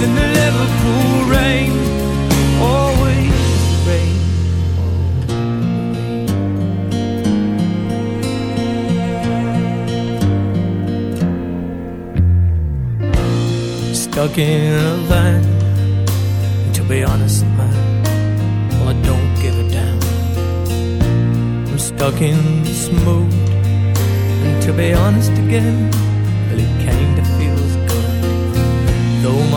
heroes in the Liverpool rain. Always rain. Stuck in a van. To be honest, man, well, I don't give a damn. I'm stuck in this mood. And to be honest again,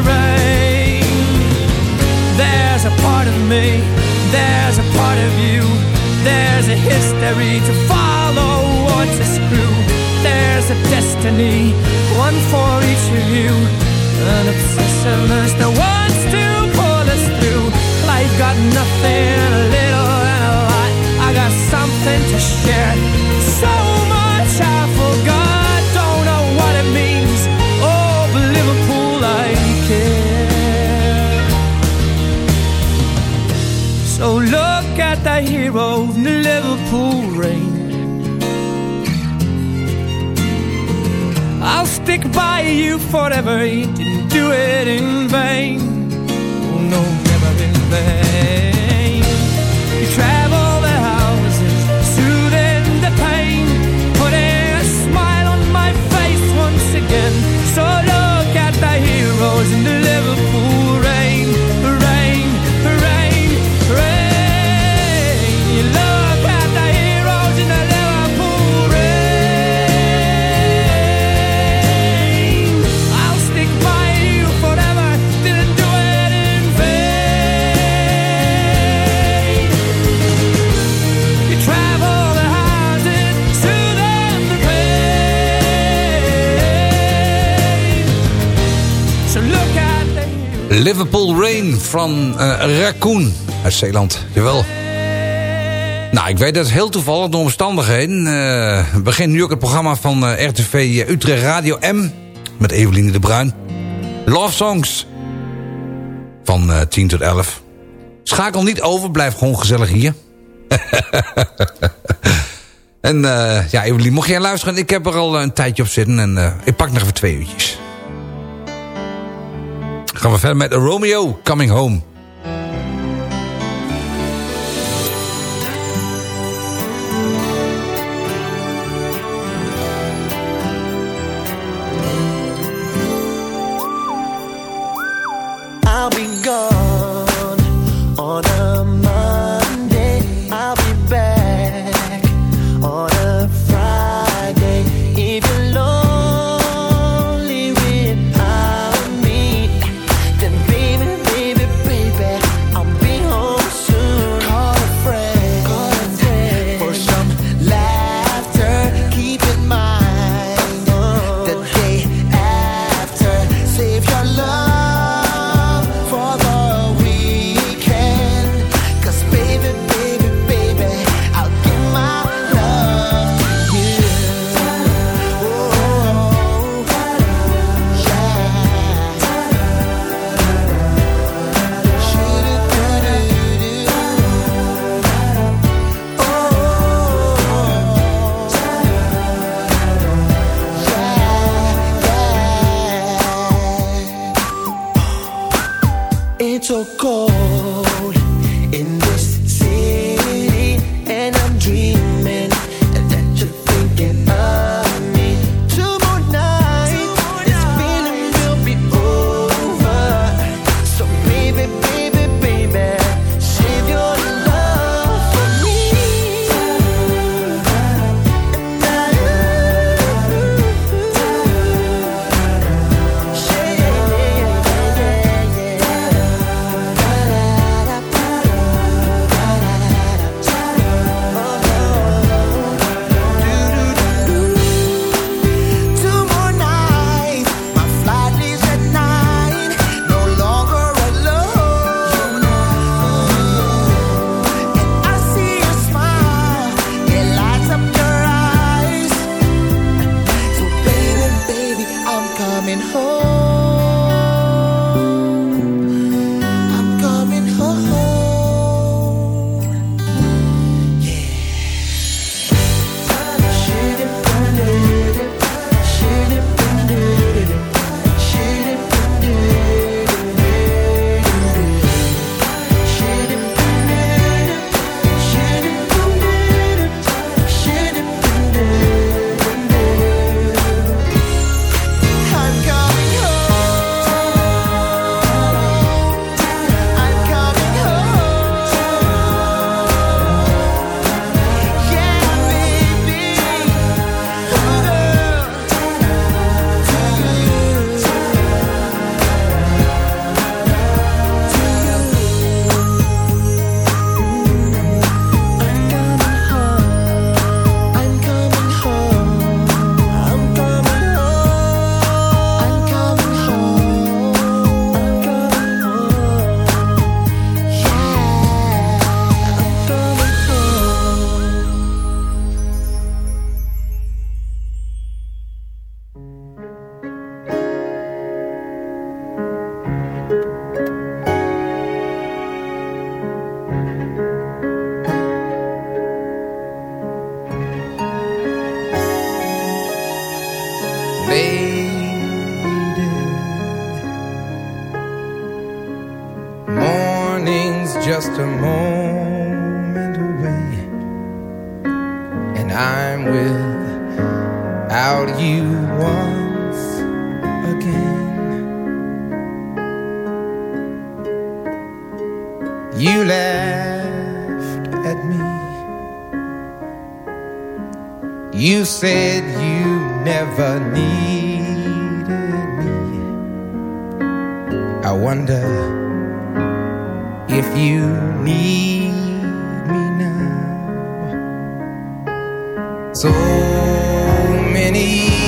rain. There's a part of me, there's a part of you, there's a history to follow or to screw. There's a destiny, one for each of you, an obsessiveness that wants to pull us through. Life got nothing, I'll stick by you forever. You didn't do it in vain. Liverpool Rain van eh, Raccoon uit Zeeland. Jawel. Nou, ik weet dat heel toevallig door omstandigheden. eh begint nu ook het programma van eh, RTV Utrecht Radio M. Met Eveline de Bruin. Love Songs. Van eh 10 tot 11. Schakel niet over, blijf gewoon gezellig hier. en ja, Eveline, mocht jij luisteren, ik heb er al een tijdje op zitten. En ik pak nog even twee uurtjes. Gaan we verder met Romeo Coming Home. Wonder if you need me now. So many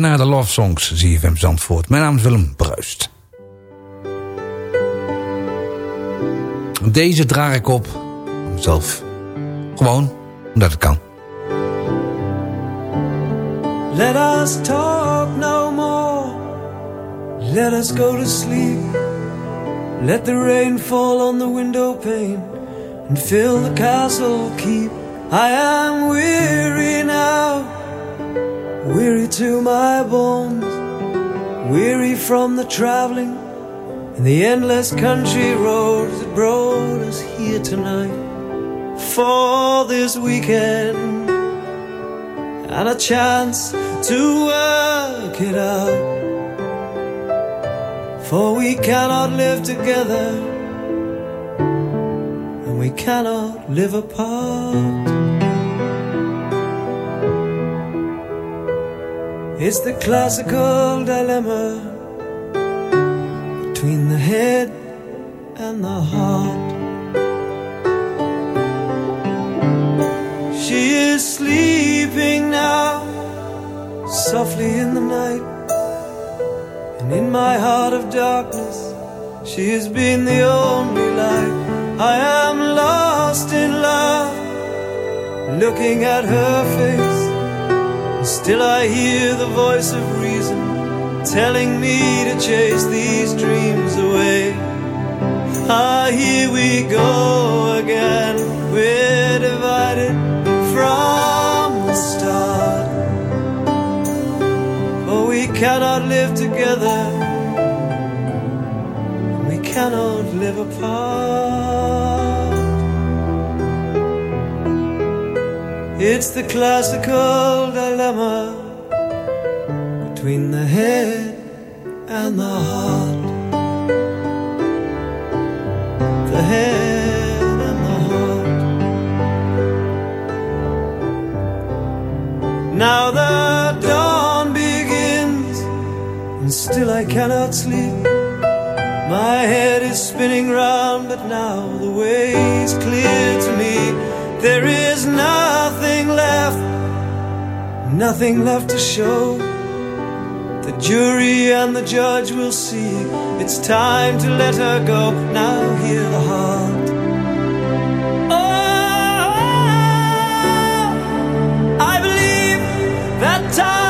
luistert naar de Love Songs, ZFM Zandvoort. Mijn naam is Willem Bruist. Deze draag ik op om mezelf. Gewoon omdat het kan. Let us talk no more. Let us go to sleep. Let the rain fall on the window pane and fill the castle keep. I am weary now, weary to my bones, weary from the traveling and the endless country roads that brought us here tonight for this weekend and a chance to work it out. For we cannot live together, and we cannot live apart. It's the classical dilemma between the head and the heart. She is sleeping now, softly in the night. And in my heart of darkness, she has been the only light. I am lost in love, looking at her face. Still I hear the voice of reason telling me to chase these dreams away. Ah, here we go again. We're divided from the start. For we cannot live together, we cannot live apart. It's the classical dilemma between the head and the heart. The head and the heart. Now the dawn begins, and still I cannot sleep. My head is spinning round, but now the way is clear to me. There is nothing left, nothing left to show. The jury and the judge will see it's time to let her go. Now hear the heart. Oh, I believe that time.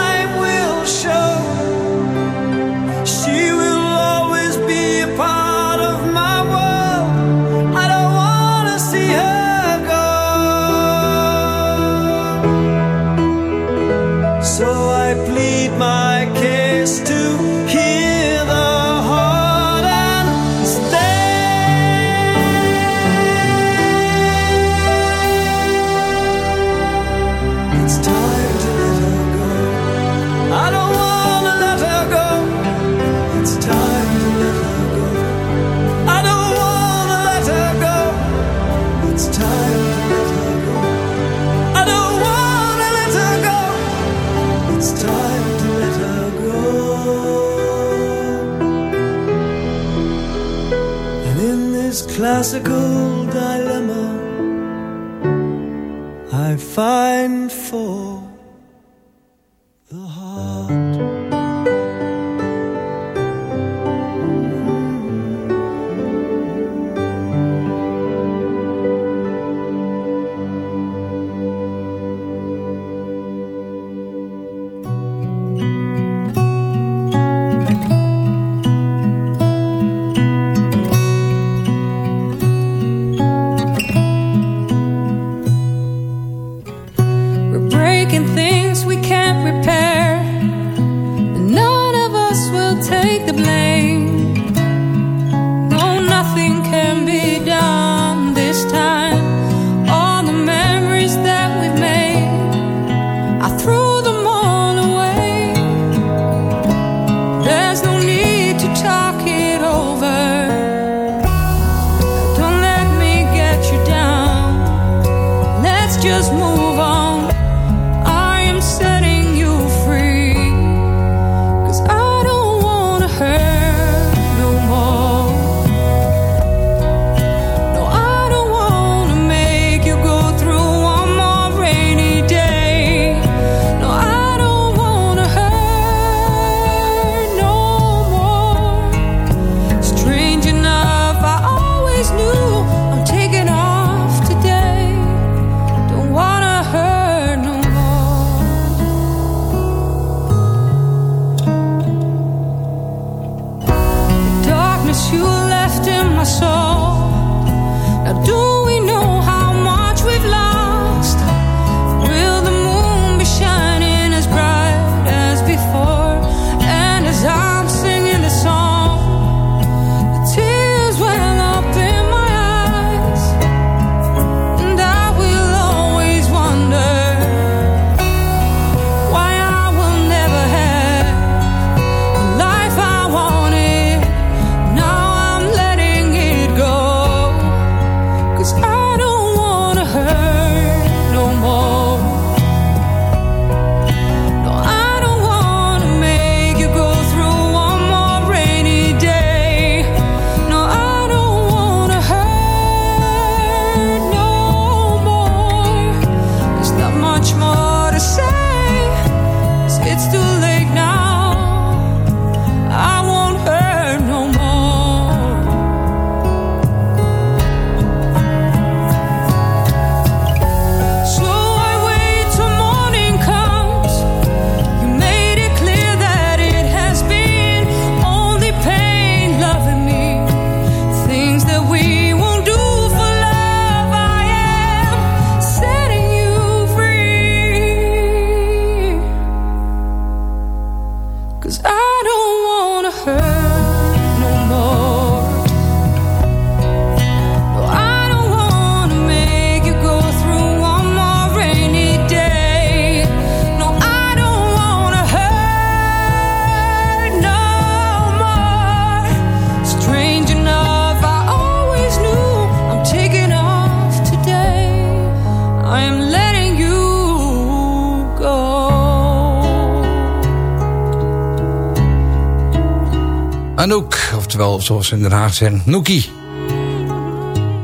Zoals ze in Den Haag zeggen, Nookie.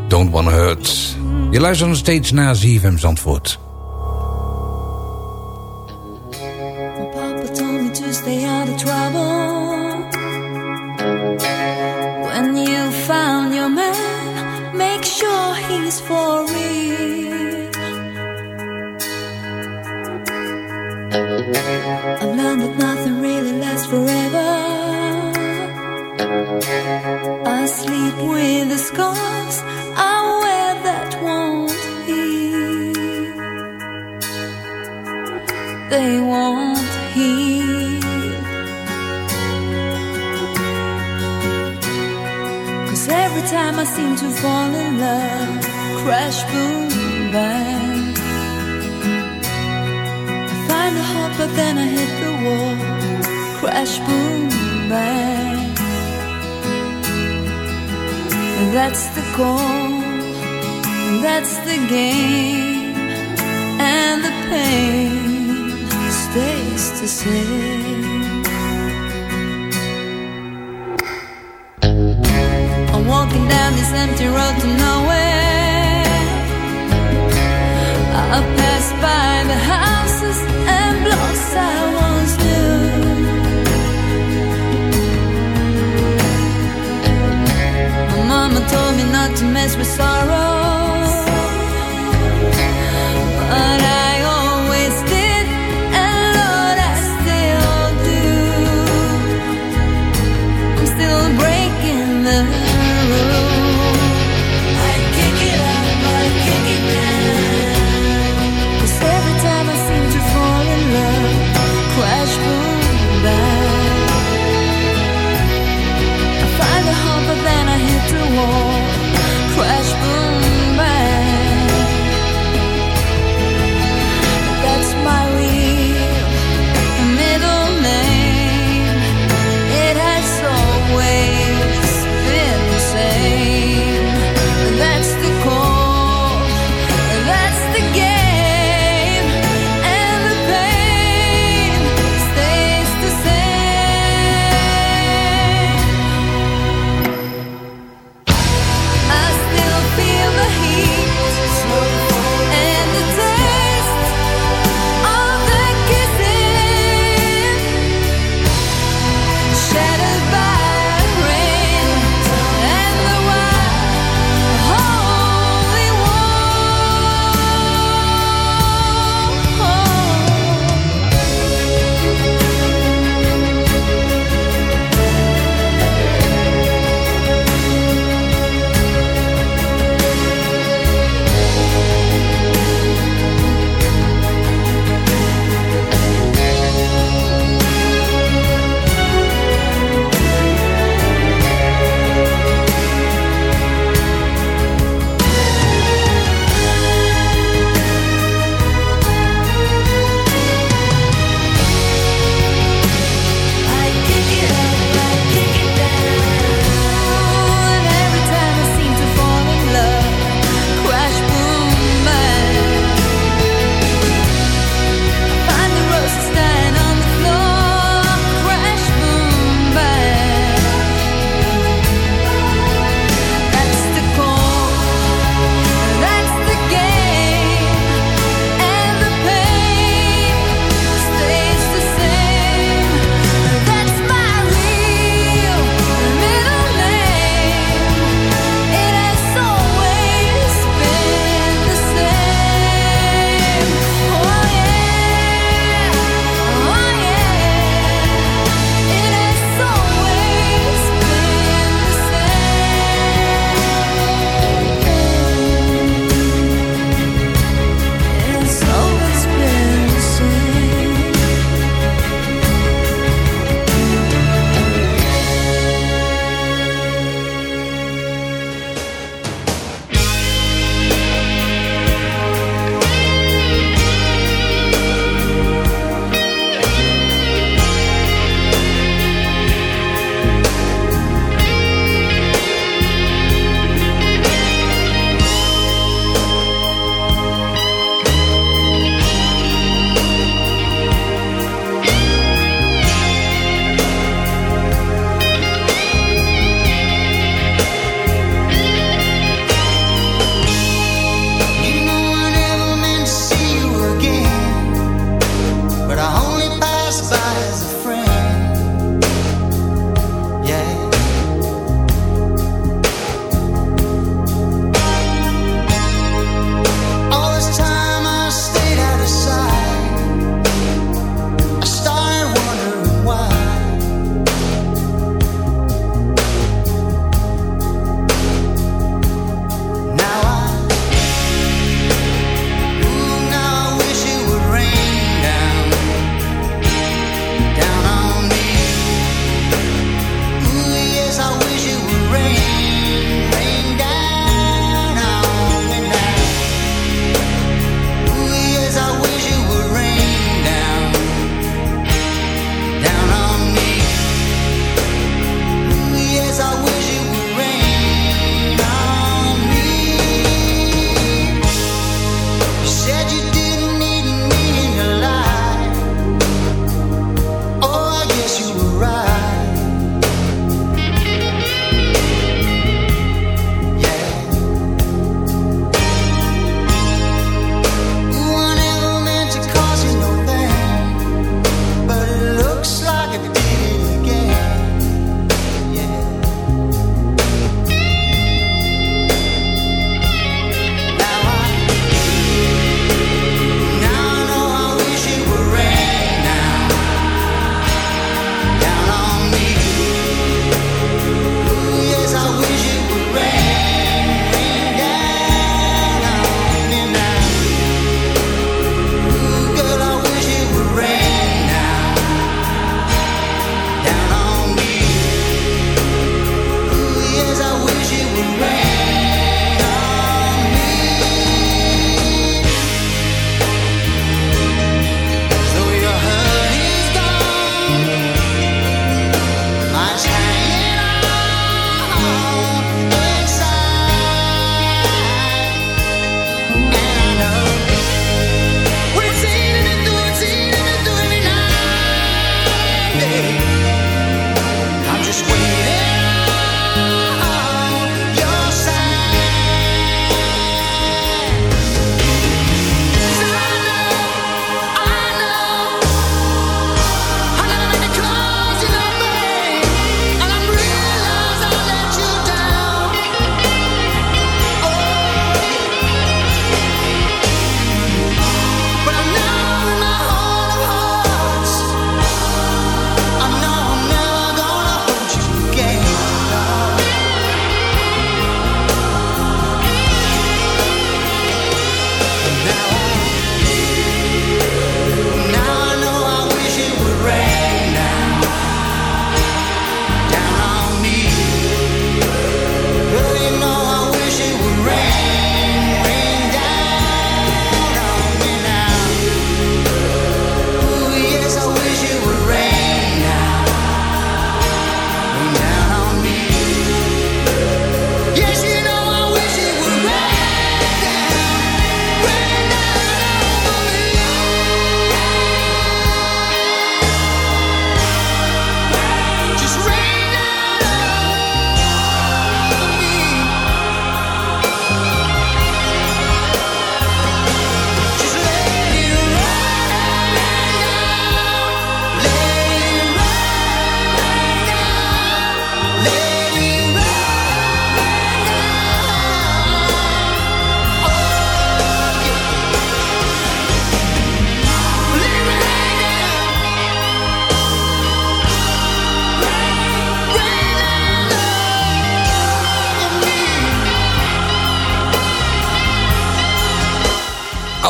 Don't Wanna Hurt. Je luistert nog steeds naar ZFM Zandvoort. Same. I'm walking down this empty road to nowhere. I pass by the houses and blocks I once knew. My mama told me not to mess with sorrow.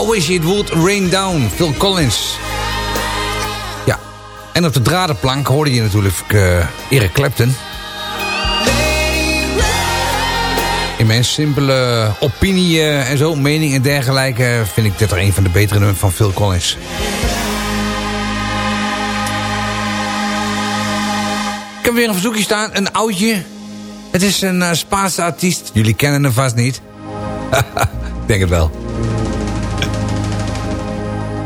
I Wish It Would Rain Down, Phil Collins. Ja, en op de dradenplank hoorde je natuurlijk uh, Eric Clapton. In mijn simpele opinie uh, en zo, mening en dergelijke... vind ik dit er een van de betere nummers van Phil Collins. Ik heb weer een verzoekje staan, een oudje. Het is een uh, Spaanse artiest. Jullie kennen hem vast niet. ik denk het wel.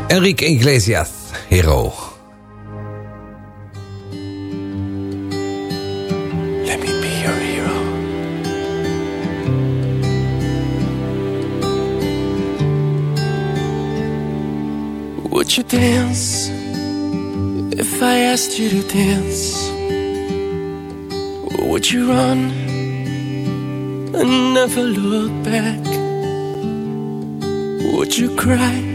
Enrique Iglesias, hero. Let me be your hero. Would you dance if I asked you to dance? Would you run and never look back? Would you cry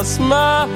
Lost my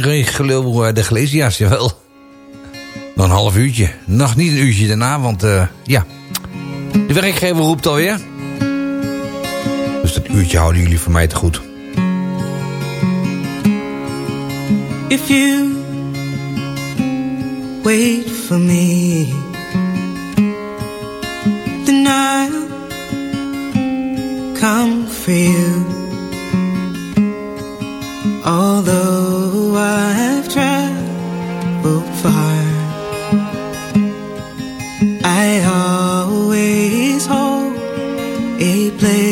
Kleinregel de Glesias, jawel. Nog een half uurtje. Nog niet een uurtje daarna, want uh, ja. De werkgever roept alweer. Dus dat uurtje houden jullie voor mij te goed. If you wait for me Then I'll come for you Although I've traveled far. I always hold a place.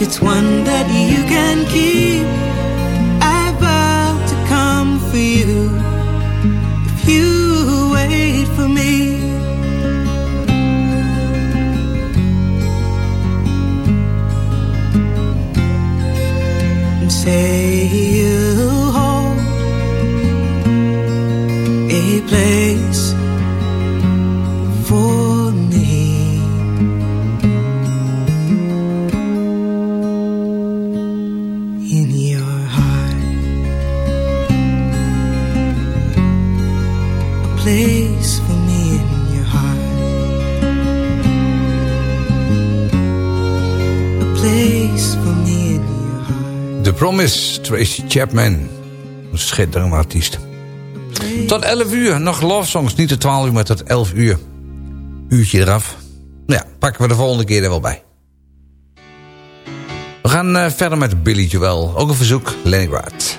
if it's one that you can keep. Promise, Tracy Chapman. Een schitterende artiest. Tot 11 uur, nog love songs. Niet tot 12 uur, maar tot 11 uur. Uurtje eraf. Nou ja, pakken we de volgende keer er wel bij. We gaan uh, verder met Billy Joel. Ook een verzoek, Leningrad. Victor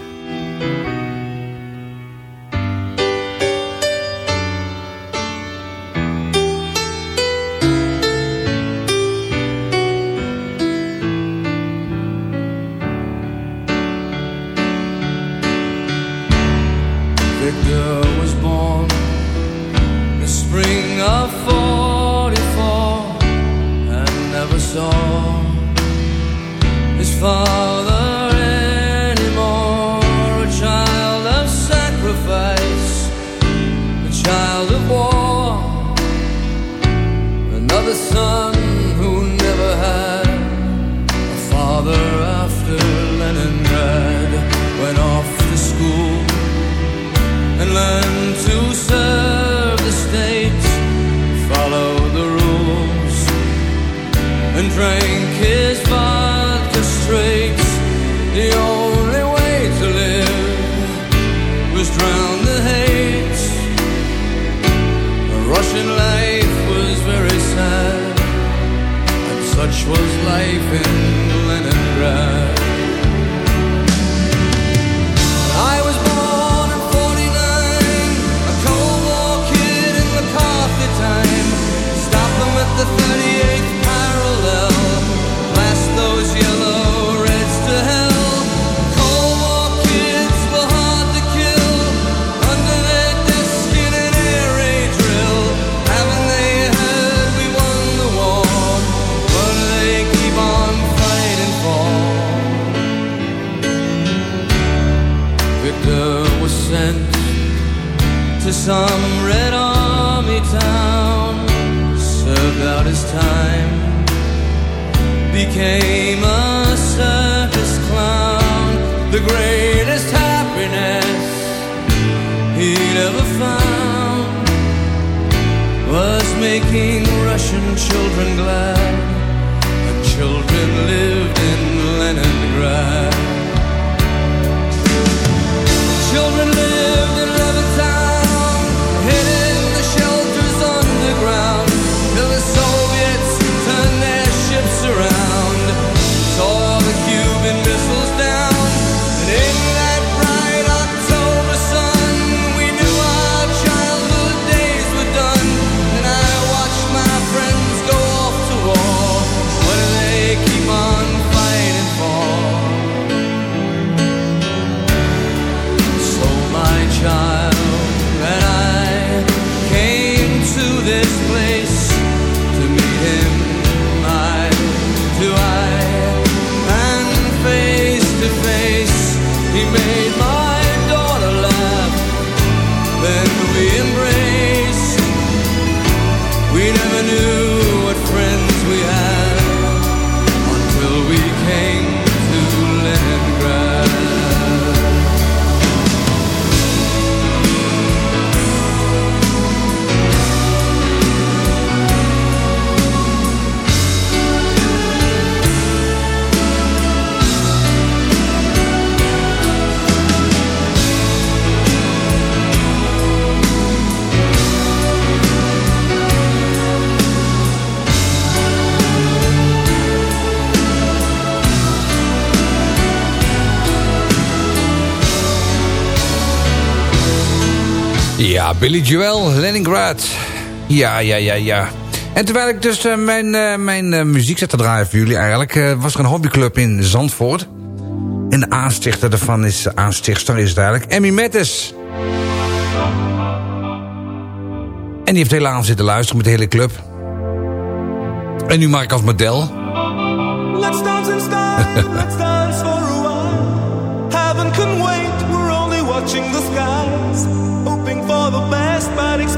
ever found was making Russian children glad, and children lived in Leningrad. Billy Joel, Leningrad. Ja, ja, ja, ja. En terwijl ik dus eh, mijn, eh, mijn eh, muziek zat te draaien voor jullie eigenlijk... was er een hobbyclub in Zandvoort. En de aanstichter daarvan is... aanstichter is het eigenlijk Emmy Mettes. En die heeft avond zitten luisteren met de hele club. En nu maak ik als model. Let's dance in style, let's dance for a while. Heaven can wait, we're only watching the skies.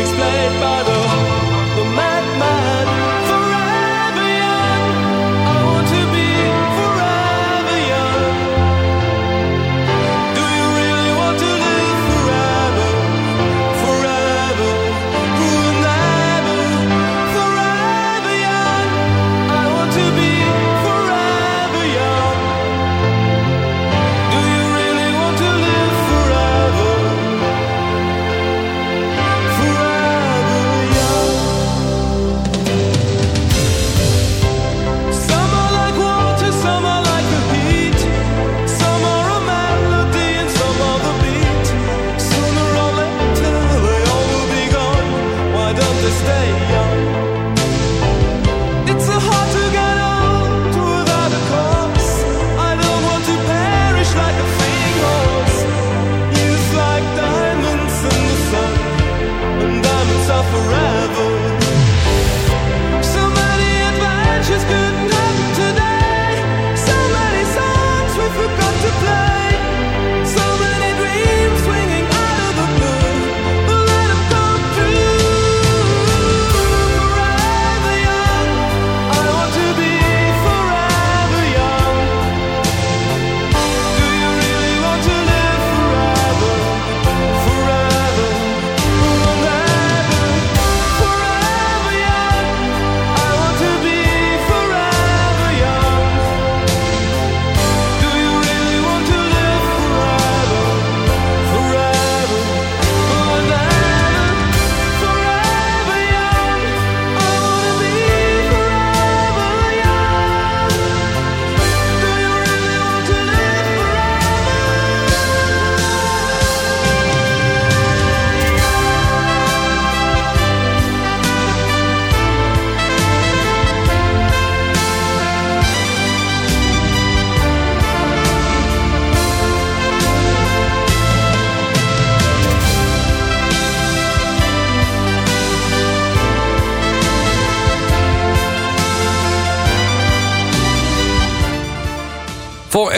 Explained by the, the man.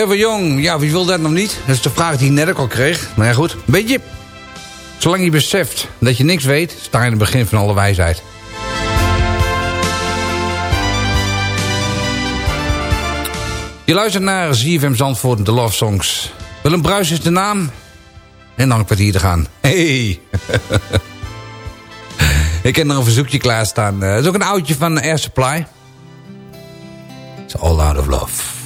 Ever Ja, wie wil dat nog niet? Dat is de vraag die ik net ook al kreeg. Maar ja, goed. Weet je, zolang je beseft dat je niks weet... sta je in het begin van alle wijsheid. Je luistert naar ZFM Zandvoort, de Love Songs. Willem Bruis is de naam. En dan een kwartier te gaan. Hey! ik heb nog een verzoekje klaarstaan. Eh, dat is ook een oudje van Air Supply. It's all out of love.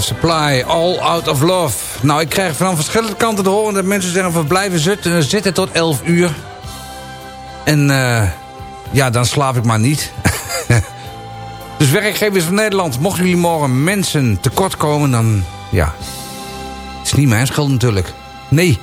Supply, All Out of Love. Nou, ik krijg van verschillende kanten te horen dat mensen zeggen... van blijven zitten, eh, zitten tot 11 uur. En eh, ja, dan slaap ik maar niet. dus werkgevers van Nederland, mochten jullie morgen mensen tekortkomen... dan ja, is niet mijn schuld natuurlijk. Nee.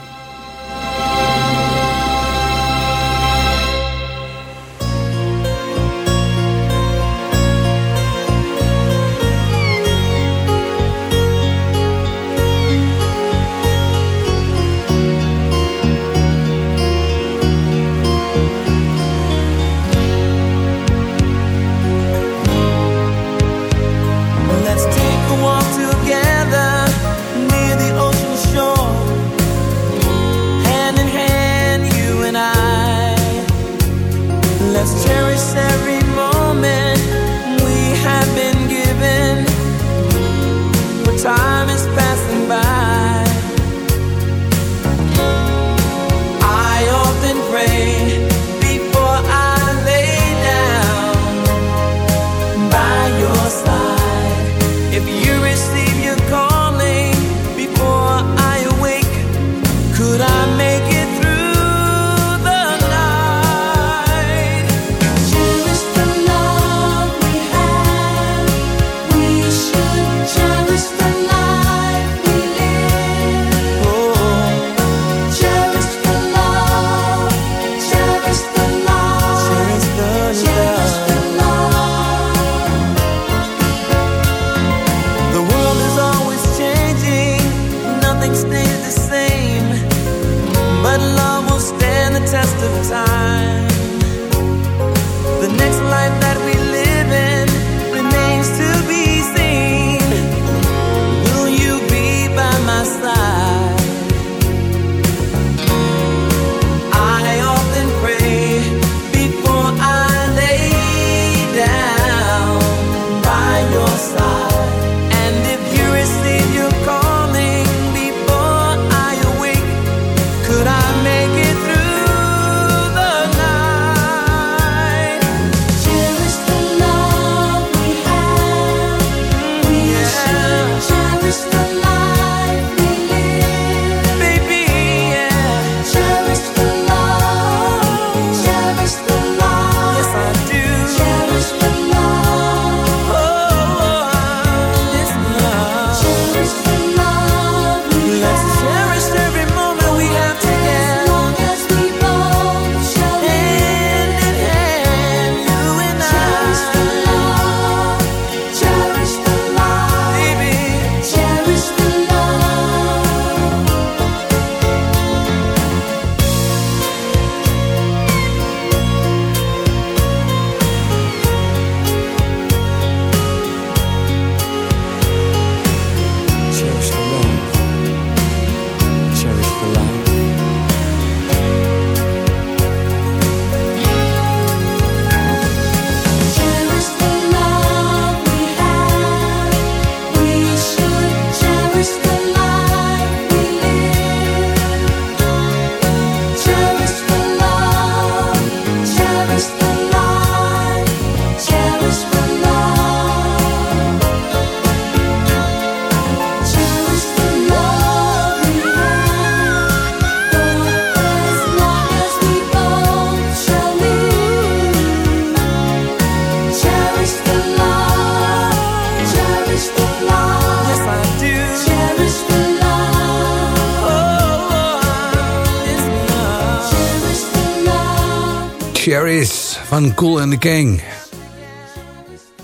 Cherries van Cool and the King.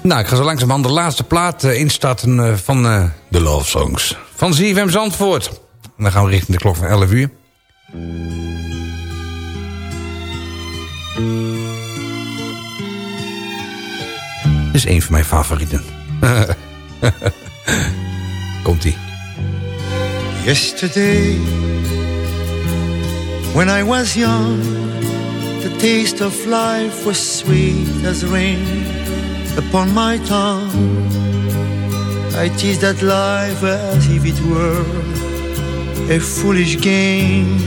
Nou, ik ga zo langzamerhand de laatste plaat uh, instarten uh, van uh, de Love Songs. Van ZFM Zandvoort. En dan gaan we richting de klok van 11 uur. Dit is een van mijn favorieten. Komt-ie. Yesterday, when I was young, taste of life was sweet as rain upon my tongue. I teased at life as if it were a foolish game,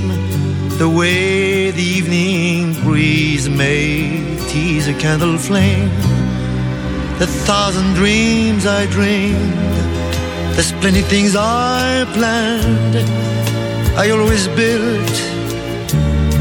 the way the evening breeze may tease a candle flame. The thousand dreams I dreamed, the splendid things I planned, I always built,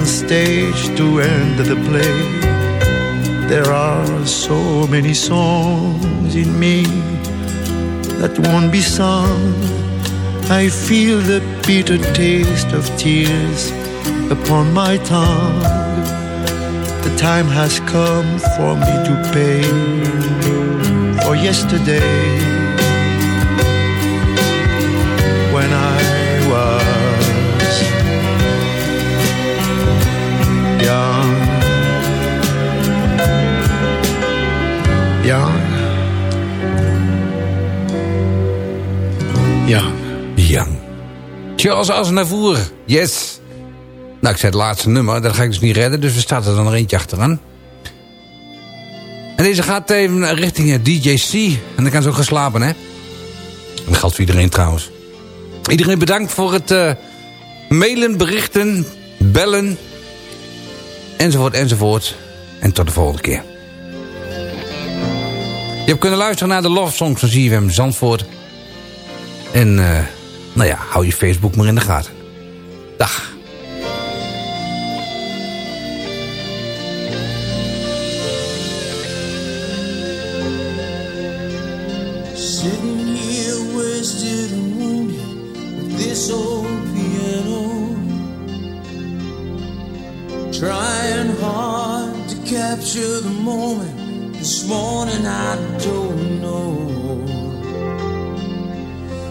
on stage to end the play. There are so many songs in me that won't be sung. I feel the bitter taste of tears upon my tongue. The time has come for me to pay for yesterday young. Young. Charles Aznavour, yes. Nou, ik zei het laatste nummer, dat ga ik dus niet redden, dus we staan er dan er eentje achteraan. En deze gaat even richting eh, DJ C. En dan kan ze ook gaan slapen, hè. Dat geldt voor iedereen trouwens. Iedereen bedankt voor het eh, mailen, berichten, bellen. Enzovoort, enzovoort. En tot de volgende keer. Je hebt kunnen luisteren naar de love songs van ZFM Zandvoort. En, eh, nou ja, hou je Facebook maar in de gaten. Dag. Trying hard to capture the moment. This morning I don't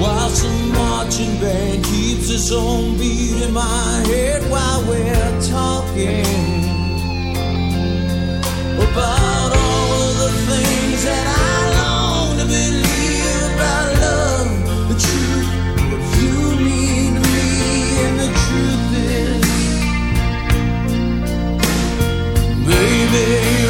While some marching band keeps its own beat in my head while we're talking about all of the things that I long to believe about love, the truth, what you need me, and the truth is, baby.